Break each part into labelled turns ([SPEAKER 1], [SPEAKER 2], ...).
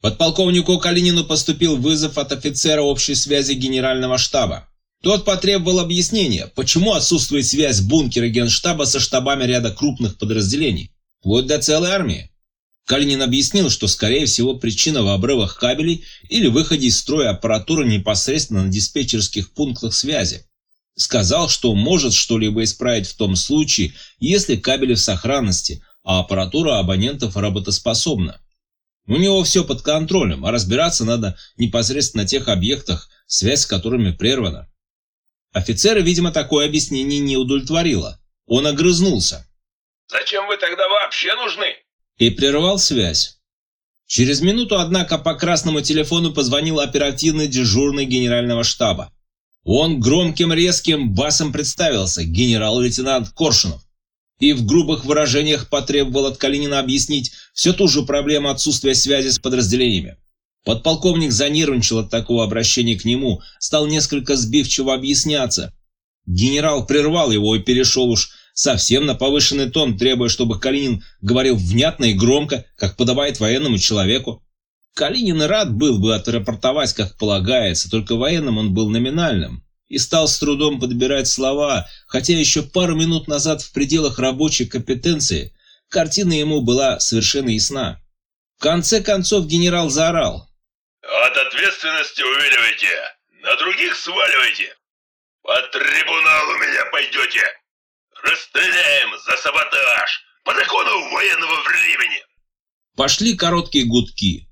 [SPEAKER 1] Подполковнику Калинину поступил вызов от офицера общей связи генерального штаба. Тот потребовал объяснения, почему отсутствует связь бункера генштаба со штабами ряда крупных подразделений, вплоть до целой армии. Калинин объяснил, что, скорее всего, причина в обрывах кабелей или выходе из строя аппаратуры непосредственно на диспетчерских пунктах связи. Сказал, что может что-либо исправить в том случае, если кабели в сохранности, а аппаратура абонентов работоспособна. У него все под контролем, а разбираться надо непосредственно на тех объектах, связь с которыми прервана. Офицера, видимо, такое объяснение не удовлетворило. Он огрызнулся.
[SPEAKER 2] «Зачем вы тогда вообще нужны?»
[SPEAKER 1] и прервал связь. Через минуту, однако, по красному телефону позвонил оперативный дежурный генерального штаба. Он громким резким басом представился, генерал-лейтенант Коршунов, и в грубых выражениях потребовал от Калинина объяснить всю ту же проблему отсутствия связи с подразделениями. Подполковник занервничал от такого обращения к нему, стал несколько сбивчиво объясняться. Генерал прервал его и перешел уж совсем на повышенный тон, требуя, чтобы Калинин говорил внятно и громко, как подобает военному человеку. Калинин рад был бы отрапортовать, как полагается, только военным он был номинальным и стал с трудом подбирать слова, хотя еще пару минут назад в пределах рабочей компетенции картина ему была совершенно ясна. В конце концов генерал заорал.
[SPEAKER 2] «От ответственности увиливайте, на других сваливайте. По трибуналу меня пойдете!» Расстреляем за саботаж! По закону военного времени!»
[SPEAKER 1] Пошли короткие гудки.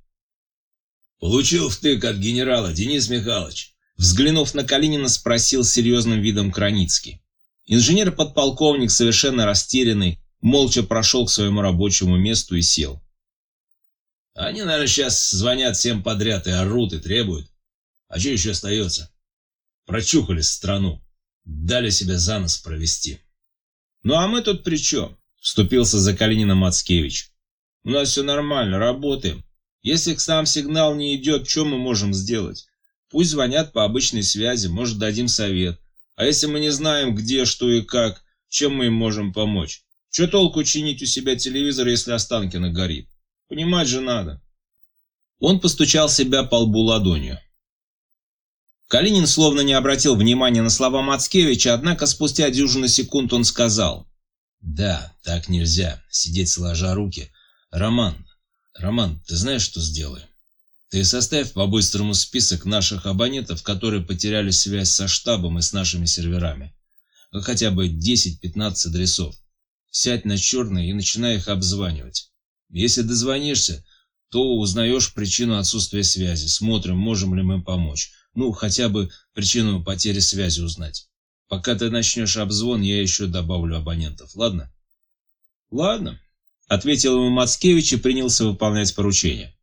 [SPEAKER 3] «Получил втык от генерала, Денис Михайлович!»
[SPEAKER 1] Взглянув на Калинина, спросил серьезным видом Краницкий. Инженер-подполковник, совершенно растерянный, молча прошел к своему рабочему месту и сел.
[SPEAKER 3] «Они, наверное, сейчас звонят всем подряд и орут, и требуют. А что еще остается? Прочухали страну, дали себя за нос провести».
[SPEAKER 1] «Ну а мы тут при чем?» – вступился за Калинина Мацкевич. «У нас все нормально, работаем. Если к нам сигнал не идет, что мы можем сделать? Пусть звонят по обычной связи, может, дадим совет. А если мы не знаем, где, что и как, чем мы им можем помочь? Что толку чинить у себя телевизор, если Останкино горит? Понимать же надо». Он постучал себя по лбу ладонью. Калинин словно не обратил внимания на слова Мацкевича, однако спустя дюжину секунд он сказал.
[SPEAKER 3] «Да, так нельзя, сидеть сложа руки. Роман, Роман, ты знаешь, что сделай? Ты составь по-быстрому список наших абонентов, которые потеряли связь со штабом и с нашими серверами. Хотя бы 10-15 адресов. Сядь на черный и начинай их обзванивать. Если дозвонишься, то узнаешь причину отсутствия связи. Смотрим, можем ли мы помочь. Ну, хотя бы причину потери связи узнать. Пока ты начнешь обзвон, я еще добавлю абонентов, ладно?
[SPEAKER 1] Ладно, ответил ему Мацкевич и принялся выполнять поручение.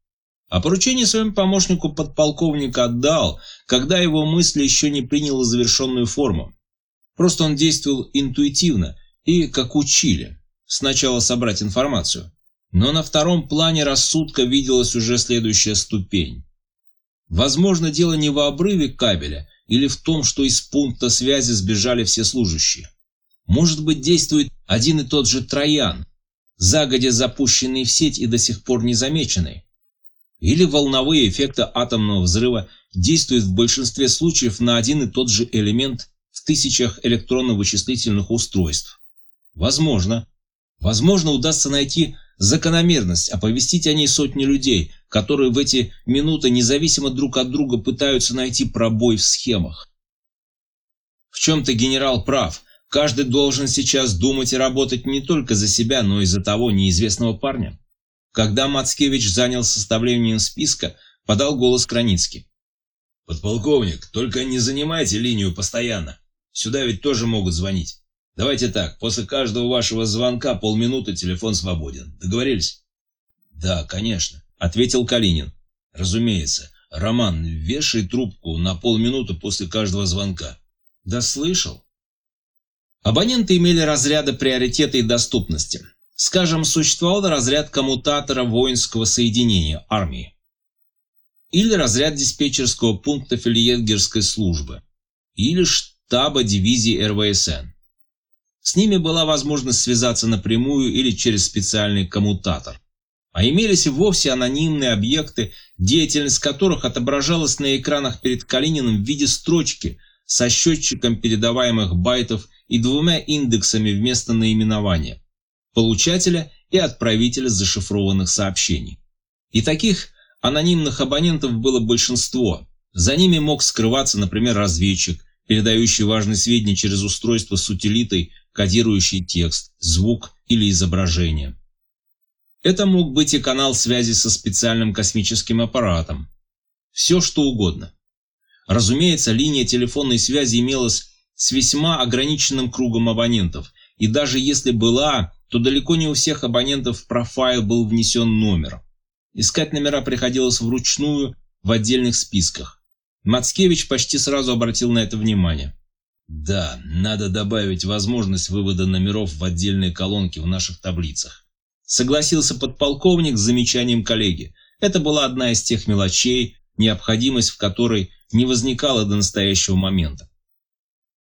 [SPEAKER 1] А поручение своему помощнику подполковник отдал, когда его мысль еще не приняла завершенную форму. Просто он действовал интуитивно и как учили. Сначала собрать информацию. Но на втором плане рассудка виделась уже следующая ступень. Возможно, дело не в обрыве кабеля или в том, что из пункта связи сбежали все служащие. Может быть, действует один и тот же троян, загодя запущенный в сеть и до сих пор незамеченный. Или волновые эффекты атомного взрыва действуют в большинстве случаев на один и тот же элемент в тысячах электронно-вычислительных устройств. Возможно. Возможно, удастся найти закономерность, оповестить о ней сотни людей, которые в эти минуты независимо друг от друга пытаются найти пробой в схемах. В чем-то генерал прав. Каждый должен сейчас думать и работать не только за себя, но и за того неизвестного парня. Когда Мацкевич занял составлением списка, подал голос Краницкий.
[SPEAKER 3] «Подполковник, только не занимайте линию постоянно. Сюда ведь тоже могут звонить. Давайте так, после каждого вашего звонка полминуты телефон свободен. Договорились?
[SPEAKER 1] Да, конечно, ответил Калинин.
[SPEAKER 3] Разумеется. Роман, вешай трубку на полминуты после каждого звонка.
[SPEAKER 1] Да слышал. Абоненты имели разряды приоритета и доступности. Скажем, существовал разряд коммутатора воинского соединения армии. Или разряд диспетчерского пункта фельдъегерской службы. Или штаба дивизии РВСН. С ними была возможность связаться напрямую или через специальный коммутатор. а имелись и вовсе анонимные объекты, деятельность которых отображалась на экранах перед Калининым в виде строчки со счетчиком передаваемых байтов и двумя индексами вместо наименования – получателя и отправителя зашифрованных сообщений. И таких анонимных абонентов было большинство. За ними мог скрываться, например, разведчик, передающий важные сведения через устройство с утилитой, кодирующий текст, звук или изображение. Это мог быть и канал связи со специальным космическим аппаратом. Все что угодно. Разумеется, линия телефонной связи имелась с весьма ограниченным кругом абонентов, и даже если была, то далеко не у всех абонентов в профайл был внесен номер. Искать номера приходилось вручную в отдельных списках. Мацкевич почти сразу обратил на это внимание. Да, надо добавить возможность вывода номеров в отдельные колонки в наших таблицах. Согласился подполковник с замечанием коллеги. Это была одна из тех мелочей, необходимость в которой не возникала до настоящего момента.